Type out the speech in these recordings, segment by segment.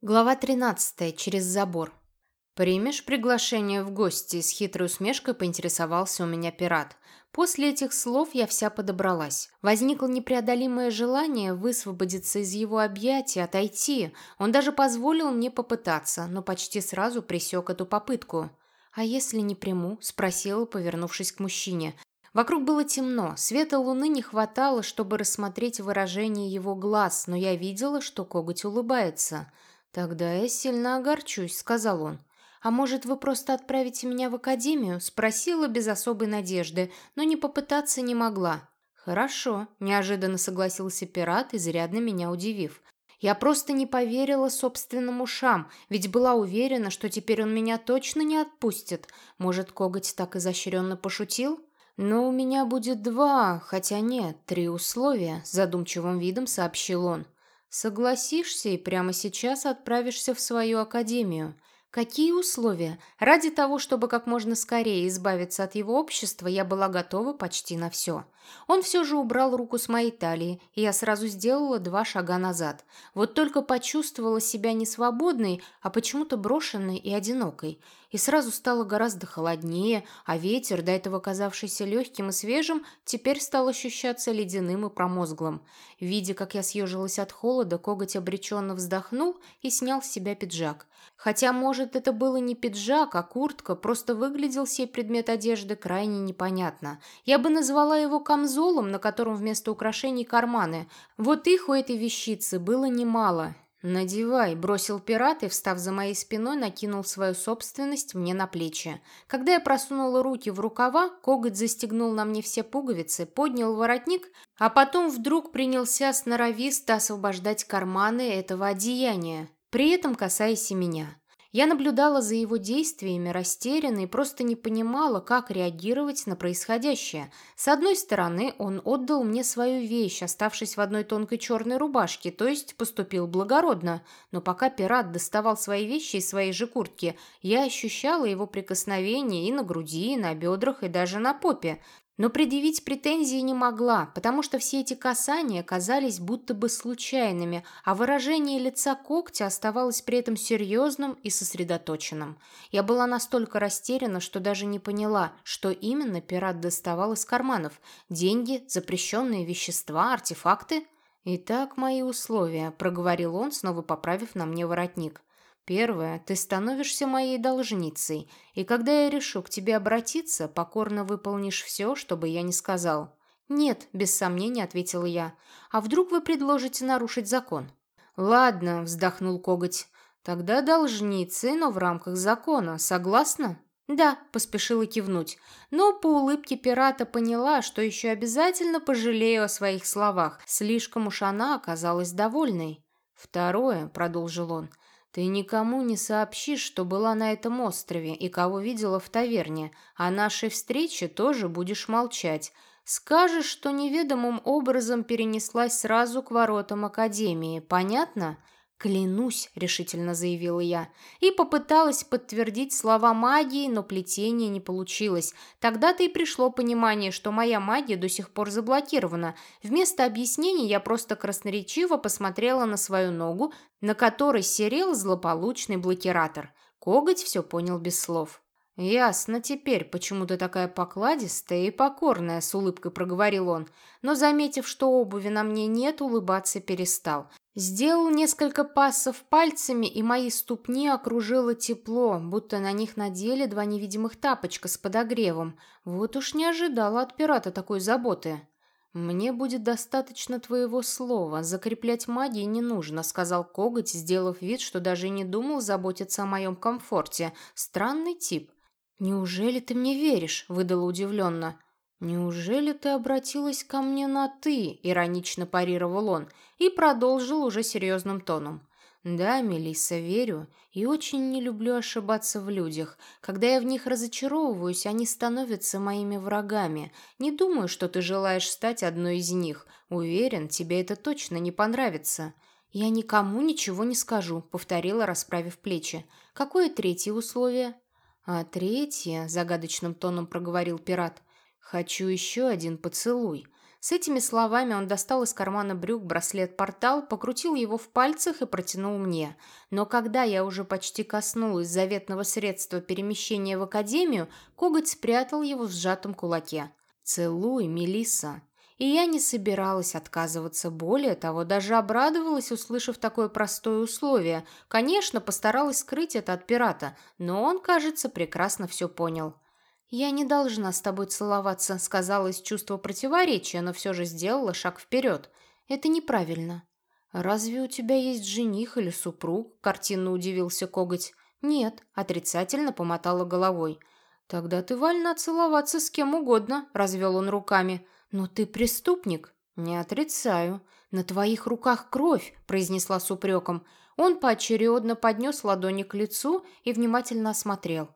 Глава 13. Через забор. «Примешь приглашение в гости?» С хитрой усмешкой поинтересовался у меня пират. После этих слов я вся подобралась. Возникло непреодолимое желание высвободиться из его объятий, отойти. Он даже позволил мне попытаться, но почти сразу пресек эту попытку. «А если не приму?» – спросила, повернувшись к мужчине. Вокруг было темно, света луны не хватало, чтобы рассмотреть выражение его глаз, но я видела, что коготь улыбается – «Тогда я сильно огорчусь», — сказал он. «А может, вы просто отправите меня в академию?» — спросила без особой надежды, но не попытаться не могла. «Хорошо», — неожиданно согласился пират, изрядно меня удивив. Я просто не поверила собственным ушам, ведь была уверена, что теперь он меня точно не отпустит. Может, коготь так изощренно пошутил? «Но у меня будет два, хотя нет, три условия», — задумчивым видом сообщил он. Согласишься и прямо сейчас отправишься в свою академию. Какие условия? Ради того, чтобы как можно скорее избавиться от его общества, я была готова почти на все. Он все же убрал руку с моей талии, и я сразу сделала два шага назад. Вот только почувствовала себя не свободной, а почему-то брошенной и одинокой. И сразу стало гораздо холоднее, а ветер, до этого казавшийся легким и свежим, теперь стал ощущаться ледяным и промозглым. Видя, как я съежилась от холода, коготь обреченно вздохнул и снял с себя пиджак. Хотя, может, это было не пиджак, а куртка, просто выглядел сей предмет одежды крайне непонятно. Я бы назвала его камзолом, на котором вместо украшений карманы. Вот их у этой вещицы было немало. «Надевай», — бросил пират и, встав за моей спиной, накинул свою собственность мне на плечи. Когда я просунула руки в рукава, коготь застегнул на мне все пуговицы, поднял воротник, а потом вдруг принялся сноровисто освобождать карманы этого одеяния при этом касаясь и меня. Я наблюдала за его действиями растерянно и просто не понимала, как реагировать на происходящее. С одной стороны, он отдал мне свою вещь, оставшись в одной тонкой черной рубашке, то есть поступил благородно. Но пока пират доставал свои вещи из своей же куртки, я ощущала его прикосновение и на груди, и на бедрах, и даже на попе. Но предъявить претензии не могла, потому что все эти касания казались будто бы случайными, а выражение лица когтя оставалось при этом серьезным и сосредоточенным. Я была настолько растеряна, что даже не поняла, что именно пират доставал из карманов. Деньги, запрещенные вещества, артефакты? «Итак, мои условия», — проговорил он, снова поправив на мне воротник. Первое, ты становишься моей должницей, и когда я решу к тебе обратиться, покорно выполнишь все, что бы я ни сказал. Нет, без сомнения ответила я. А вдруг вы предложите нарушить закон? Ладно, вздохнул коготь. Тогда должницы, но в рамках закона. Согласна? «Да», — поспешила кивнуть, но по улыбке пирата поняла, что еще обязательно пожалею о своих словах. Слишком уж она оказалась довольной. «Второе», — продолжил он, ты никому не сообщишь, что была на этом острове и кого видела в таверне. О нашей встрече тоже будешь молчать. Скажешь, что неведомым образом перенеслась сразу к воротам Академии. Понятно?» «Клянусь», — решительно заявила я, и попыталась подтвердить слова магии, но плетение не получилось. Тогда-то и пришло понимание, что моя магия до сих пор заблокирована. Вместо объяснений я просто красноречиво посмотрела на свою ногу, на которой серел злополучный блокиратор. Коготь все понял без слов. «Ясно теперь, почему ты такая покладистая и покорная», — с улыбкой проговорил он. Но, заметив, что обуви на мне нет, улыбаться перестал. Сделал несколько пассов пальцами, и мои ступни окружило тепло, будто на них надели два невидимых тапочка с подогревом. Вот уж не ожидала от пирата такой заботы. «Мне будет достаточно твоего слова, закреплять магии не нужно», — сказал коготь, сделав вид, что даже не думал заботиться о моем комфорте. Странный тип. «Неужели ты мне веришь?» — выдала удивленно. «Неужели ты обратилась ко мне на «ты»?» — иронично парировал он и продолжил уже серьезным тоном. «Да, Мелисса, верю, и очень не люблю ошибаться в людях. Когда я в них разочаровываюсь, они становятся моими врагами. Не думаю, что ты желаешь стать одной из них. Уверен, тебе это точно не понравится». «Я никому ничего не скажу», — повторила, расправив плечи. «Какое третье условие?» «А третье», — загадочным тоном проговорил пират, — «хочу еще один поцелуй. С этими словами он достал из кармана брюк браслет-портал, покрутил его в пальцах и протянул мне. Но когда я уже почти коснулась заветного средства перемещения в академию, коготь спрятал его в сжатом кулаке. «Целуй, Мелисса!» И я не собиралась отказываться. Более того, даже обрадовалась, услышав такое простое условие. Конечно, постаралась скрыть это от пирата, но он, кажется, прекрасно все понял. «Я не должна с тобой целоваться», — сказала из чувства противоречия, но все же сделала шаг вперед. «Это неправильно». «Разве у тебя есть жених или супруг?» — картинно удивился коготь. «Нет», — отрицательно помотала головой. «Тогда ты вольна целоваться с кем угодно», — развел он руками. «Но ты преступник?» «Не отрицаю. На твоих руках кровь», — произнесла с упреком. Он поочередно поднес ладони к лицу и внимательно осмотрел.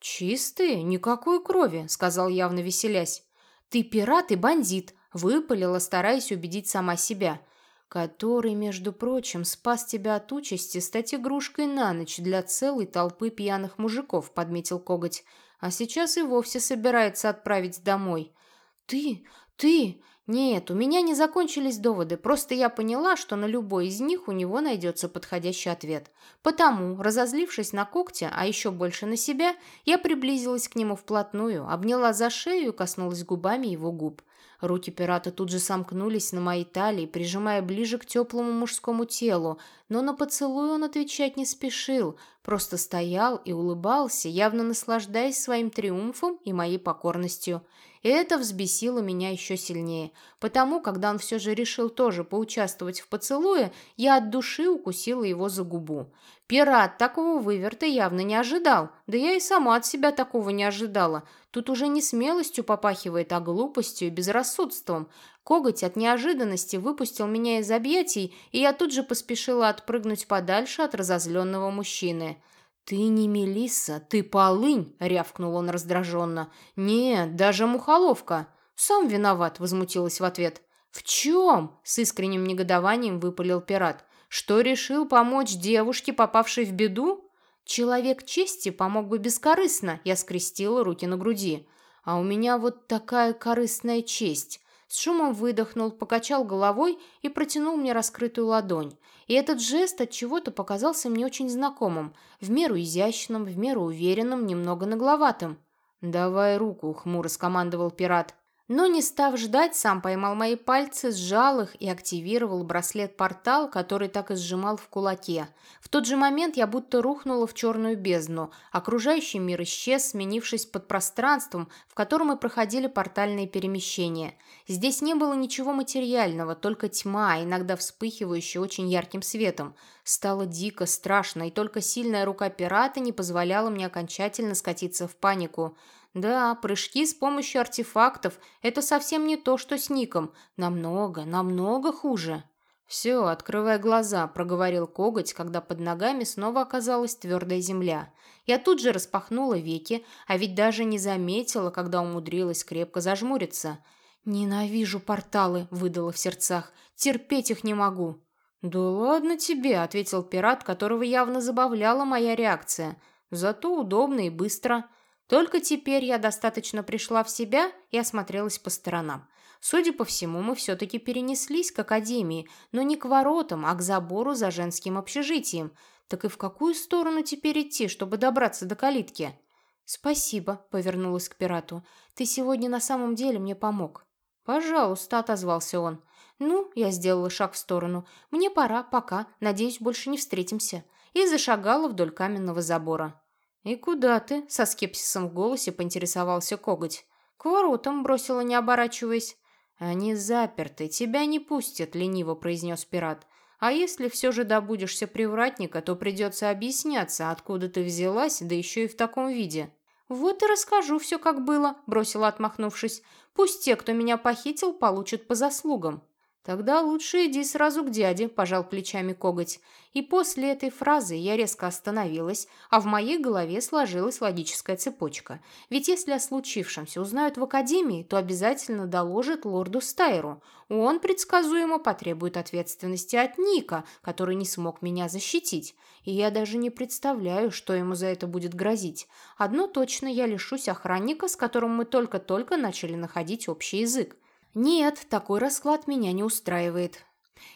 «Чистые? Никакой крови», — сказал явно веселясь. «Ты пират и бандит», — выпалила, стараясь убедить сама себя. «Который, между прочим, спас тебя от участи стать игрушкой на ночь для целой толпы пьяных мужиков», — подметил коготь. «А сейчас и вовсе собирается отправить домой». «Ты? Ты? Нет, у меня не закончились доводы, просто я поняла, что на любой из них у него найдется подходящий ответ. Потому, разозлившись на когтя, а еще больше на себя, я приблизилась к нему вплотную, обняла за шею и коснулась губами его губ. Руки пирата тут же сомкнулись на моей талии, прижимая ближе к теплому мужскому телу, но на поцелуй он отвечать не спешил, просто стоял и улыбался, явно наслаждаясь своим триумфом и моей покорностью. И это взбесило меня еще сильнее, потому, когда он все же решил тоже поучаствовать в поцелуе, я от души укусила его за губу. Пират такого выверта явно не ожидал, да я и сама от себя такого не ожидала. Тут уже не смелостью попахивает, а глупостью и безрассудством. Коготь от неожиданности выпустил меня из объятий, и я тут же поспешила отпрыгнуть подальше от разозленного мужчины. «Ты не Мелисса, ты полынь!» — рявкнул он раздраженно. «Нет, даже мухоловка!» «Сам виноват!» — возмутилась в ответ. «В чем?» — с искренним негодованием выпалил пират. «Что решил помочь девушке, попавшей в беду?» «Человек чести помог бы бескорыстно!» — я скрестила руки на груди. «А у меня вот такая корыстная честь!» С шумом выдохнул, покачал головой и протянул мне раскрытую ладонь. И этот жест от чего-то показался мне очень знакомым, в меру изящным, в меру уверенным, немного нагловатым. «Давай руку», — хмуро скомандовал пират. Но не став ждать, сам поймал мои пальцы, сжал их и активировал браслет-портал, который так и сжимал в кулаке. В тот же момент я будто рухнула в черную бездну. Окружающий мир исчез, сменившись под пространством, в котором мы проходили портальные перемещения. Здесь не было ничего материального, только тьма, иногда вспыхивающая очень ярким светом. Стало дико, страшно, и только сильная рука пирата не позволяла мне окончательно скатиться в панику. Да, прыжки с помощью артефактов – это совсем не то, что с Ником. Намного, намного хуже. «Все, открывай глаза», – проговорил коготь, когда под ногами снова оказалась твердая земля. Я тут же распахнула веки, а ведь даже не заметила, когда умудрилась крепко зажмуриться. «Ненавижу порталы», – выдала в сердцах. «Терпеть их не могу». «Да ладно тебе», – ответил пират, которого явно забавляла моя реакция. «Зато удобно и быстро». Только теперь я достаточно пришла в себя и осмотрелась по сторонам. Судя по всему, мы все-таки перенеслись к академии, но не к воротам, а к забору за женским общежитием. Так и в какую сторону теперь идти, чтобы добраться до калитки? «Спасибо», — повернулась к пирату. «Ты сегодня на самом деле мне помог». «Пожалуйста», — отозвался он. «Ну, я сделала шаг в сторону. Мне пора, пока. Надеюсь, больше не встретимся». И зашагала вдоль каменного забора. «И куда ты?» — со скепсисом в голосе поинтересовался коготь. «К воротам», — бросила, не оборачиваясь. «Они заперты, тебя не пустят», — лениво произнес пират. «А если все же добудешься привратника, то придется объясняться, откуда ты взялась, да еще и в таком виде». «Вот и расскажу все, как было», — бросила, отмахнувшись. «Пусть те, кто меня похитил, получат по заслугам». «Тогда лучше иди сразу к дяде», – пожал плечами коготь. И после этой фразы я резко остановилась, а в моей голове сложилась логическая цепочка. Ведь если о случившемся узнают в академии, то обязательно доложат лорду Стайру. Он предсказуемо потребует ответственности от Ника, который не смог меня защитить. И я даже не представляю, что ему за это будет грозить. Одно точно, я лишусь охранника, с которым мы только-только начали находить общий язык. Нет, такой расклад меня не устраивает.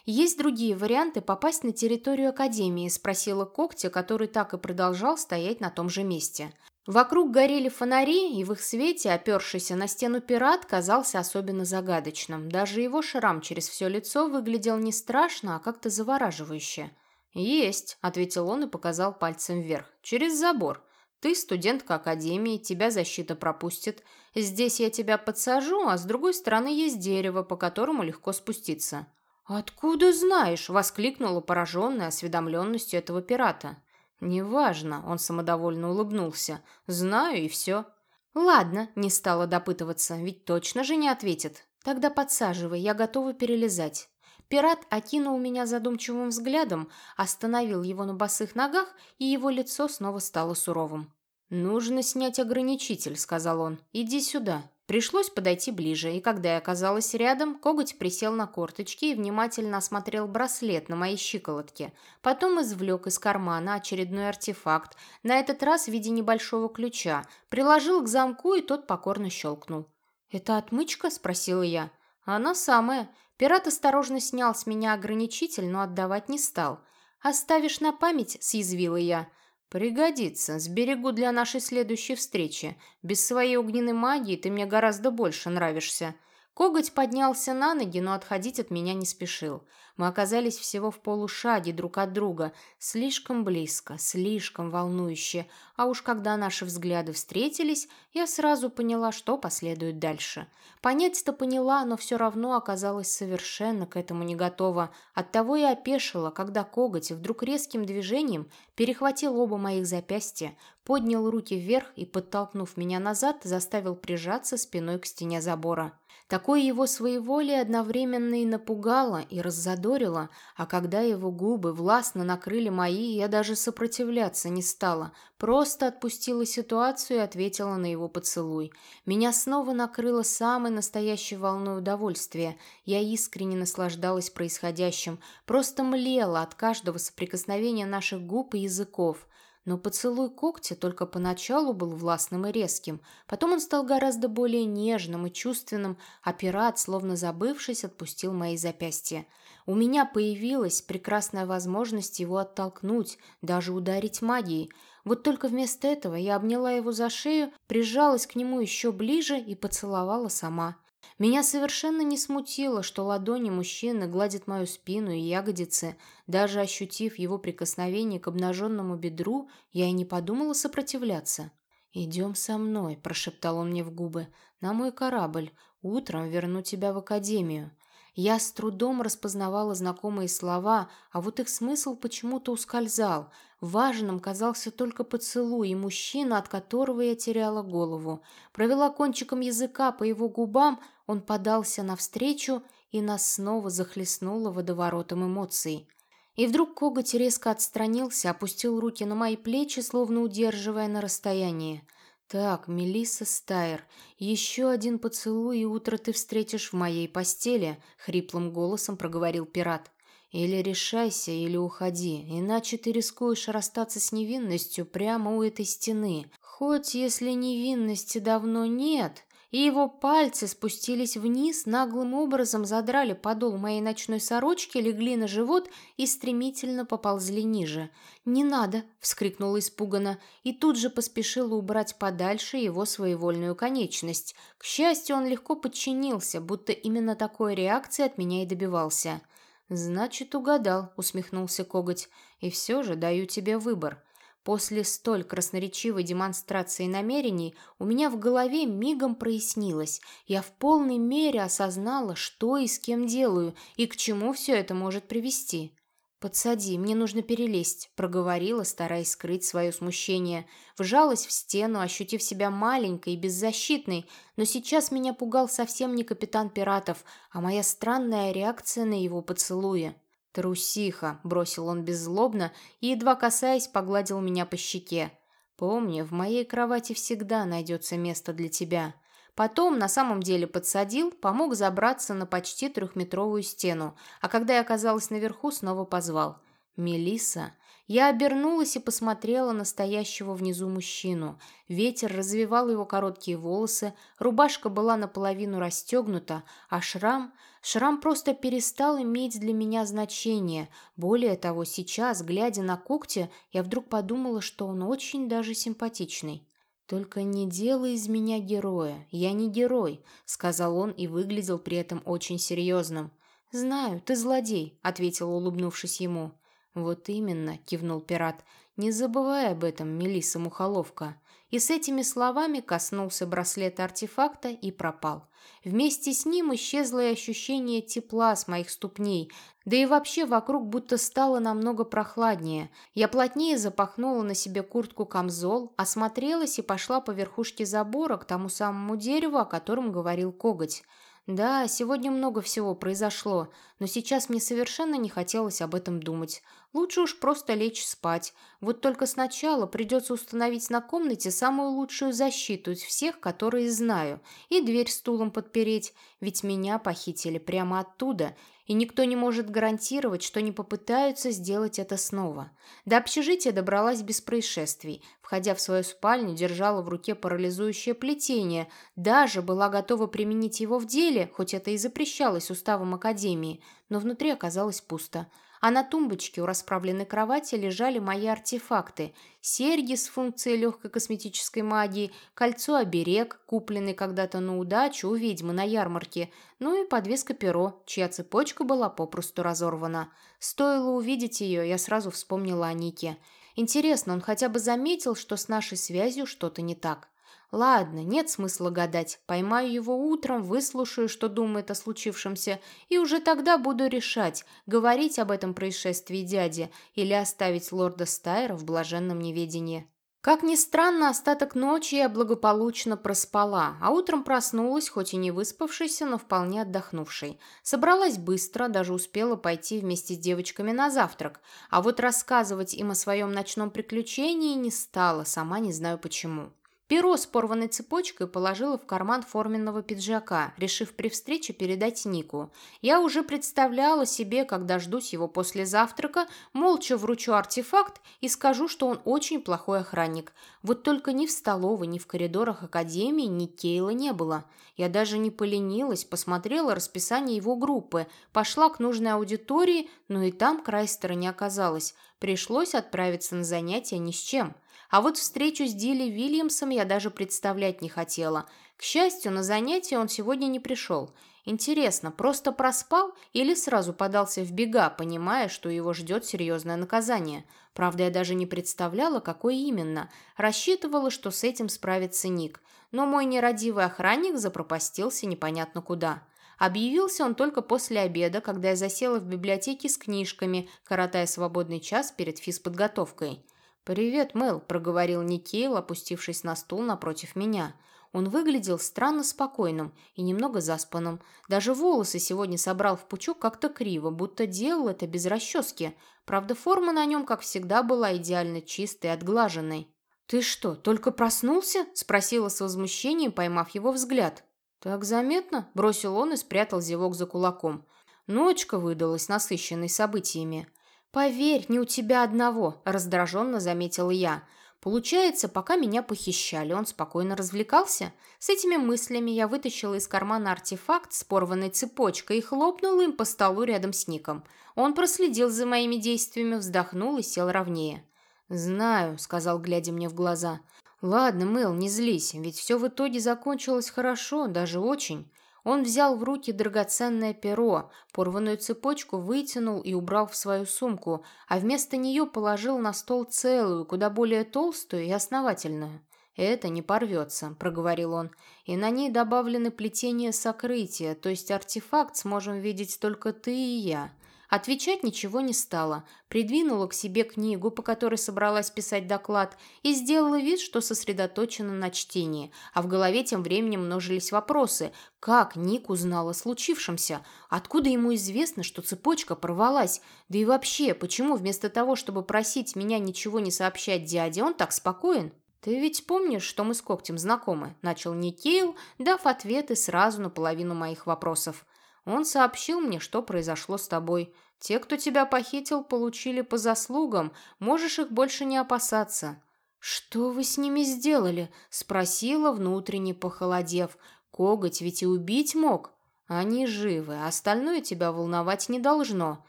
«Есть другие варианты попасть на территорию Академии?» – спросила Когтя, который так и продолжал стоять на том же месте. Вокруг горели фонари, и в их свете, опершийся на стену пират, казался особенно загадочным. Даже его шрам через все лицо выглядел не страшно, а как-то завораживающе. «Есть», – ответил он и показал пальцем вверх. «Через забор. Ты студентка Академии, тебя защита пропустит. Здесь я тебя подсажу, а с другой стороны есть дерево, по которому легко спуститься». «Откуда знаешь?» – воскликнула пораженная осведомленностью этого пирата. «Неважно», – он самодовольно улыбнулся. «Знаю и все». «Ладно», – не стала допытываться, ведь точно же не ответит. «Тогда подсаживай, я готова перелезать». Пират окинул меня задумчивым взглядом, остановил его на босых ногах, и его лицо снова стало суровым. «Нужно снять ограничитель», — сказал он. «Иди сюда». Пришлось подойти ближе, и когда я оказалась рядом, коготь присел на корточки и внимательно осмотрел браслет на моей щиколотке. Потом извлек из кармана очередной артефакт, на этот раз в виде небольшого ключа, приложил к замку, и тот покорно щелкнул. «Это отмычка?» – спросила я. «Она самая. Пират осторожно снял с меня ограничитель, но отдавать не стал. «Оставишь на память?» – съязвила я. «Пригодится. Сберегу для нашей следующей встречи. Без своей огненной магии ты мне гораздо больше нравишься». Коготь поднялся на ноги, но отходить от меня не спешил. Мы оказались всего в полушаге друг от друга, слишком близко, слишком волнующе, а уж когда наши взгляды встретились, я сразу поняла, что последует дальше. Понять-то поняла, но все равно оказалась совершенно к этому не готова. Оттого и опешила, когда коготь вдруг резким движением перехватил оба моих запястья, поднял руки вверх и, подтолкнув меня назад, заставил прижаться спиной к стене забора. Такое его своеволие одновременно и напугало, и раззадорило, а когда его губы властно накрыли мои, я даже сопротивляться не стала, просто отпустила ситуацию и ответила на его поцелуй. Меня снова накрыло самой настоящей волной удовольствия. Я искренне наслаждалась происходящим, просто млела от каждого соприкосновения наших губ и языков. Но поцелуй когтя только поначалу был властным и резким, потом он стал гораздо более нежным и чувственным, а пират, словно забывшись, отпустил мои запястья. У меня появилась прекрасная возможность его оттолкнуть, даже ударить магией. Вот только вместо этого я обняла его за шею, прижалась к нему еще ближе и поцеловала сама. Меня совершенно не смутило, что ладони мужчины гладят мою спину и ягодицы. Даже ощутив его прикосновение к обнаженному бедру, я и не подумала сопротивляться. «Идем со мной», – прошептал он мне в губы, – «на мой корабль. Утром верну тебя в академию». Я с трудом распознавала знакомые слова, а вот их смысл почему-то ускользал. Важным казался только поцелуй и мужчина, от которого я теряла голову. Провела кончиком языка по его губам, он подался навстречу, и нас снова захлестнуло водоворотом эмоций. И вдруг коготь резко отстранился, опустил руки на мои плечи, словно удерживая на расстоянии. «Так, Мелисса Стайер, еще один поцелуй, и утро ты встретишь в моей постели», — хриплым голосом проговорил пират. «Или решайся, или уходи, иначе ты рискуешь расстаться с невинностью прямо у этой стены. Хоть если невинности давно нет, и его пальцы спустились вниз, наглым образом задрали подол моей ночной сорочки, легли на живот и стремительно поползли ниже. «Не надо!» — вскрикнула испуганно, и тут же поспешила убрать подальше его своевольную конечность. К счастью, он легко подчинился, будто именно такой реакции от меня и добивался. «Значит, угадал», — усмехнулся коготь, — «и все же даю тебе выбор». После столь красноречивой демонстрации намерений у меня в голове мигом прояснилось. Я в полной мере осознала, что и с кем делаю, и к чему все это может привести. «Подсади, мне нужно перелезть», — проговорила, стараясь скрыть свое смущение. Вжалась в стену, ощутив себя маленькой и беззащитной, но сейчас меня пугал совсем не капитан пиратов, а моя странная реакция на его поцелуя. «Трусиха», — бросил он беззлобно и, едва касаясь, погладил меня по щеке. «Помни, в моей кровати всегда найдется место для тебя». Потом на самом деле подсадил, помог забраться на почти трехметровую стену, а когда я оказалась наверху, снова позвал. Мелиса, Я обернулась и посмотрела на стоящего внизу мужчину. Ветер развивал его короткие волосы, рубашка была наполовину расстегнута, а шрам... Шрам просто перестал иметь для меня значение. Более того, сейчас, глядя на когти, я вдруг подумала, что он очень даже симпатичный. «Только не делай из меня героя. Я не герой», — сказал он и выглядел при этом очень серьезным. «Знаю, ты злодей», — ответила, улыбнувшись ему. «Вот именно», — кивнул пират. «Не забывай об этом, Мелисса Мухоловка». И с этими словами коснулся браслета артефакта и пропал. Вместе с ним исчезло и ощущение тепла с моих ступней, да и вообще вокруг будто стало намного прохладнее. Я плотнее запахнула на себе куртку-камзол, осмотрелась и пошла по верхушке забора к тому самому дереву, о котором говорил коготь. Да, сегодня много всего произошло, но сейчас мне совершенно не хотелось об этом думать. Лучше уж просто лечь спать. Вот только сначала придется установить на комнате самую лучшую защиту из всех, которые знаю, и дверь стулом подпереть, ведь меня похитили прямо оттуда, и никто не может гарантировать, что не попытаются сделать это снова. До общежития добралась без происшествий. Входя в свою спальню, держала в руке парализующее плетение, даже была готова применить его в деле, хоть это и запрещалось уставом Академии, но внутри оказалось пусто а на тумбочке у расправленной кровати лежали мои артефакты. Серьги с функцией легкой косметической магии, кольцо-оберег, купленный когда-то на удачу у ведьмы на ярмарке, ну и подвеска-перо, чья цепочка была попросту разорвана. Стоило увидеть ее, я сразу вспомнила о Нике. Интересно, он хотя бы заметил, что с нашей связью что-то не так. Ладно, нет смысла гадать. Поймаю его утром, выслушаю, что думает о случившемся, и уже тогда буду решать, говорить об этом происшествии дяде или оставить лорда Стайра в блаженном неведении. Как ни странно, остаток ночи я благополучно проспала, а утром проснулась, хоть и не выспавшейся, но вполне отдохнувшей. Собралась быстро, даже успела пойти вместе с девочками на завтрак, а вот рассказывать им о своем ночном приключении не стала, сама не знаю почему. Перо с порванной цепочкой положила в карман форменного пиджака, решив при встрече передать Нику. Я уже представляла себе, когда дождусь его после завтрака, молча вручу артефакт и скажу, что он очень плохой охранник. Вот только ни в столовой, ни в коридорах академии ни Кейла не было. Я даже не поленилась, посмотрела расписание его группы, пошла к нужной аудитории, но и там Крайстера не оказалось. Пришлось отправиться на занятия ни с чем. А вот встречу с Дилли Вильямсом я даже представлять не хотела. К счастью, на занятие он сегодня не пришел. Интересно, просто проспал или сразу подался в бега, понимая, что его ждет серьезное наказание? Правда, я даже не представляла, какое именно. Рассчитывала, что с этим справится Ник. Но мой нерадивый охранник запропастился непонятно куда. Объявился он только после обеда, когда я засела в библиотеке с книжками, коротая свободный час перед физподготовкой. «Привет, Мэл», — проговорил Никейл, опустившись на стул напротив меня. Он выглядел странно спокойным и немного заспанным. Даже волосы сегодня собрал в пучок как-то криво, будто делал это без расчески. Правда, форма на нем, как всегда, была идеально чистой и отглаженной. «Ты что, только проснулся?» – спросила с возмущением, поймав его взгляд. «Так заметно?» – бросил он и спрятал зевок за кулаком. Ночка выдалась насыщенной событиями. «Поверь, не у тебя одного», – раздраженно заметила я. Получается, пока меня похищали, он спокойно развлекался? С этими мыслями я вытащила из кармана артефакт с порванной цепочкой и хлопнула им по столу рядом с Ником. Он проследил за моими действиями, вздохнул и сел ровнее. «Знаю», — сказал, глядя мне в глаза. «Ладно, Мэл, не злись, ведь все в итоге закончилось хорошо, даже очень. Он взял в руки драгоценное перо, порванную цепочку вытянул и убрал в свою сумку, а вместо нее положил на стол целую, куда более толстую и основательную. «Это не порвется», — проговорил он, — «и на ней добавлены плетения сокрытия, то есть артефакт сможем видеть только ты и я. Отвечать ничего не стала, придвинула к себе книгу, по которой собралась писать доклад, и сделала вид, что сосредоточена на чтении, а в голове тем временем множились вопросы. Как Ник узнал о случившемся? Откуда ему известно, что цепочка порвалась? Да и вообще, почему вместо того, чтобы просить меня ничего не сообщать дяде, он так спокоен? «Ты ведь помнишь, что мы с Когтем знакомы?» – начал Никейл, дав ответы сразу на половину моих вопросов. Он сообщил мне, что произошло с тобой. Те, кто тебя похитил, получили по заслугам. Можешь их больше не опасаться». «Что вы с ними сделали?» – спросила, внутренне похолодев. «Коготь ведь и убить мог». «Они живы, а остальное тебя волновать не должно».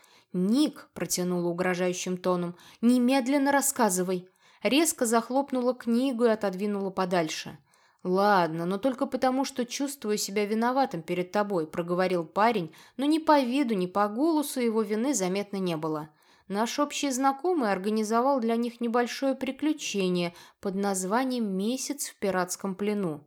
«Ник», – протянула угрожающим тоном, – «немедленно рассказывай». Резко захлопнула книгу и отодвинула подальше. «Ладно, но только потому, что чувствую себя виноватым перед тобой», – проговорил парень, но ни по виду, ни по голосу его вины заметно не было. Наш общий знакомый организовал для них небольшое приключение под названием «Месяц в пиратском плену».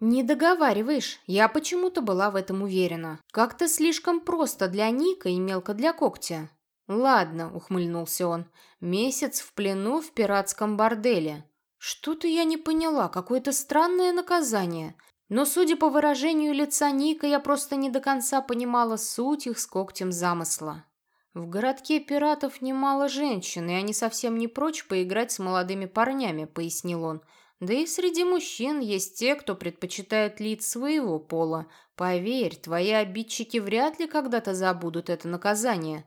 «Не договариваешь, я почему-то была в этом уверена. Как-то слишком просто для Ника и мелко для когтя». «Ладно», — ухмыльнулся он, — «месяц в плену в пиратском борделе». Что-то я не поняла, какое-то странное наказание. Но, судя по выражению лица Ника, я просто не до конца понимала суть их с когтем замысла. В городке пиратов немало женщин, и они совсем не прочь поиграть с молодыми парнями, пояснил он. Да и среди мужчин есть те, кто предпочитает лиц своего пола. Поверь, твои обидчики вряд ли когда-то забудут это наказание.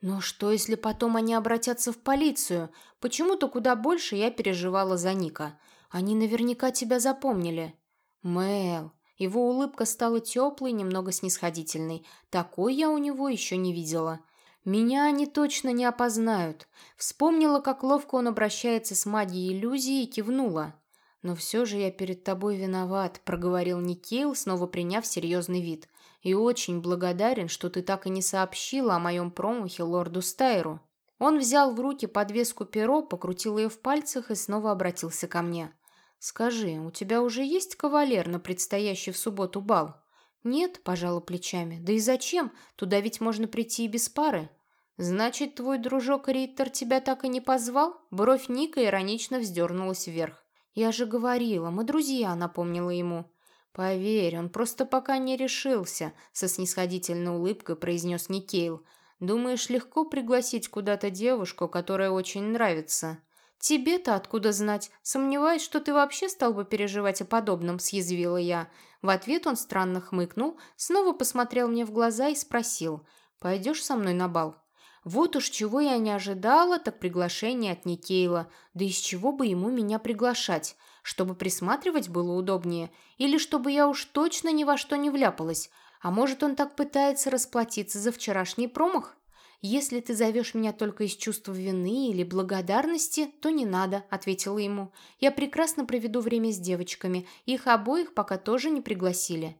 Но что, если потом они обратятся в полицию? Почему-то куда больше я переживала за Ника. Они наверняка тебя запомнили. Мэл. Его улыбка стала теплой, немного снисходительной. Такой я у него еще не видела. Меня они точно не опознают. Вспомнила, как ловко он обращается с магией иллюзии и кивнула. «Но все же я перед тобой виноват», — проговорил Никейл, снова приняв серьезный вид и очень благодарен, что ты так и не сообщила о моем промахе лорду Стайру». Он взял в руки подвеску перо, покрутил ее в пальцах и снова обратился ко мне. «Скажи, у тебя уже есть кавалер на предстоящий в субботу бал?» «Нет», – пожала плечами. «Да и зачем? Туда ведь можно прийти и без пары». «Значит, твой дружок Риттер тебя так и не позвал?» Бровь Ника иронично вздернулась вверх. «Я же говорила, мы друзья», – напомнила ему. «Поверь, он просто пока не решился», — со снисходительной улыбкой произнес Никейл. «Думаешь, легко пригласить куда-то девушку, которая очень нравится?» «Тебе-то откуда знать? Сомневаюсь, что ты вообще стал бы переживать о подобном», — съязвила я. В ответ он странно хмыкнул, снова посмотрел мне в глаза и спросил. «Пойдешь со мной на бал?» Вот уж чего я не ожидала, так приглашение от Никейла. Да из чего бы ему меня приглашать? Чтобы присматривать было удобнее? Или чтобы я уж точно ни во что не вляпалась? А может, он так пытается расплатиться за вчерашний промах? «Если ты зовешь меня только из чувства вины или благодарности, то не надо», — ответила ему. «Я прекрасно проведу время с девочками. Их обоих пока тоже не пригласили».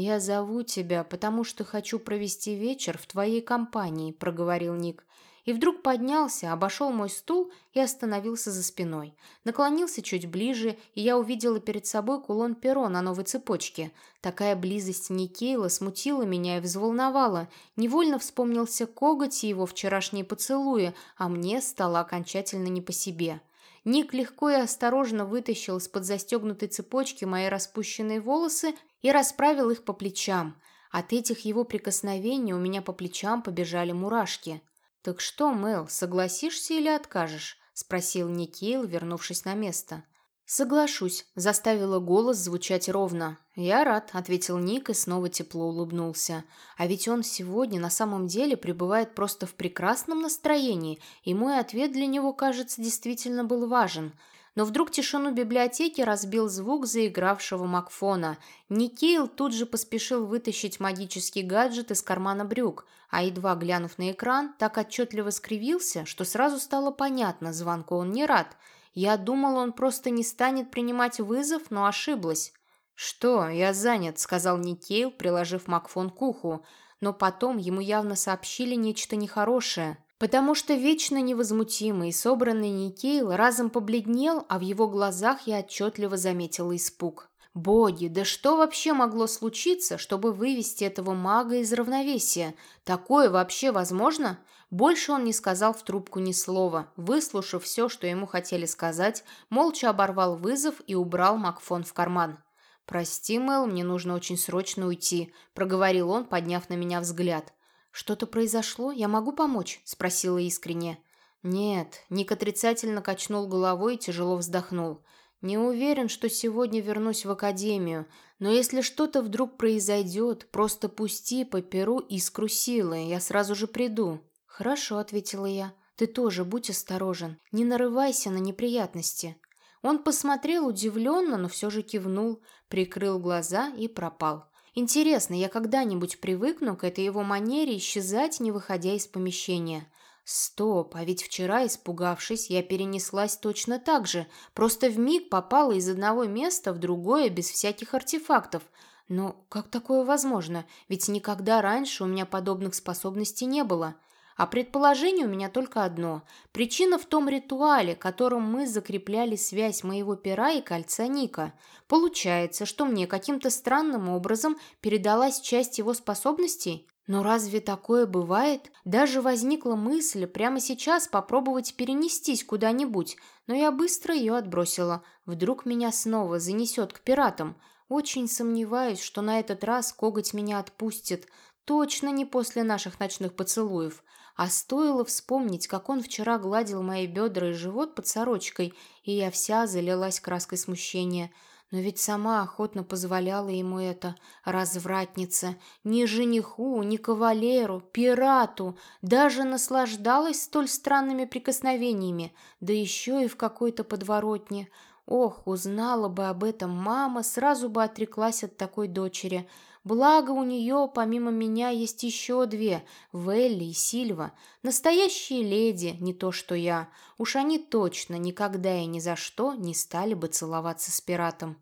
«Я зову тебя, потому что хочу провести вечер в твоей компании», — проговорил Ник. И вдруг поднялся, обошел мой стул и остановился за спиной. Наклонился чуть ближе, и я увидела перед собой кулон перо на новой цепочке. Такая близость Никейла смутила меня и взволновала. Невольно вспомнился коготь и его вчерашние поцелуи, а мне стало окончательно не по себе. Ник легко и осторожно вытащил из-под застегнутой цепочки мои распущенные волосы и расправил их по плечам. От этих его прикосновений у меня по плечам побежали мурашки. «Так что, Мэл, согласишься или откажешь?» – спросил Никейл, вернувшись на место. «Соглашусь», – заставила голос звучать ровно. «Я рад», – ответил Ник и снова тепло улыбнулся. «А ведь он сегодня на самом деле пребывает просто в прекрасном настроении, и мой ответ для него, кажется, действительно был важен. Но вдруг тишину библиотеки разбил звук заигравшего Макфона. Никейл тут же поспешил вытащить магический гаджет из кармана брюк, а едва глянув на экран, так отчетливо скривился, что сразу стало понятно, звонку он не рад. Я думала, он просто не станет принимать вызов, но ошиблась. «Что, я занят», — сказал Никейл, приложив Макфон к уху. Но потом ему явно сообщили нечто нехорошее. Потому что вечно невозмутимый и собранный Никейл разом побледнел, а в его глазах я отчетливо заметила испуг. Боги, да что вообще могло случиться, чтобы вывести этого мага из равновесия? Такое вообще возможно? Больше он не сказал в трубку ни слова. Выслушав все, что ему хотели сказать, молча оборвал вызов и убрал Макфон в карман. «Прости, Мэл, мне нужно очень срочно уйти», – проговорил он, подняв на меня взгляд. «Что-то произошло? Я могу помочь?» – спросила искренне. «Нет», – Ник отрицательно качнул головой и тяжело вздохнул. Не уверен, что сегодня вернусь в академию, но если что-то вдруг произойдет, просто пусти по перу искру силы, я сразу же приду». «Хорошо», — ответила я. «Ты тоже будь осторожен, не нарывайся на неприятности». Он посмотрел удивленно, но все же кивнул, прикрыл глаза и пропал. Интересно, я когда-нибудь привыкну к этой его манере исчезать, не выходя из помещения? Стоп, а ведь вчера, испугавшись, я перенеслась точно так же, просто вмиг попала из одного места в другое без всяких артефактов. Но как такое возможно? Ведь никогда раньше у меня подобных способностей не было. А предположение у меня только одно. Причина в том ритуале, которым мы закрепляли связь моего пера и кольца Ника. Получается, что мне каким-то странным образом передалась часть его способностей? Но разве такое бывает? Даже возникла мысль прямо сейчас попробовать перенестись куда-нибудь, но я быстро ее отбросила. Вдруг меня снова занесет к пиратам. Очень сомневаюсь, что на этот раз коготь меня отпустит. Точно не после наших ночных поцелуев. А стоило вспомнить, как он вчера гладил мои бедра и живот под сорочкой, и я вся залилась краской смущения. Но ведь сама охотно позволяла ему это. Развратница. Ни жениху, ни кавалеру, пирату. Даже наслаждалась столь странными прикосновениями. Да еще и в какой-то подворотне. Ох, узнала бы об этом мама, сразу бы отреклась от такой дочери. Благо у нее, помимо меня, есть еще две – Велли и Сильва. Настоящие леди, не то что я. Уж они точно никогда и ни за что не стали бы целоваться с пиратом.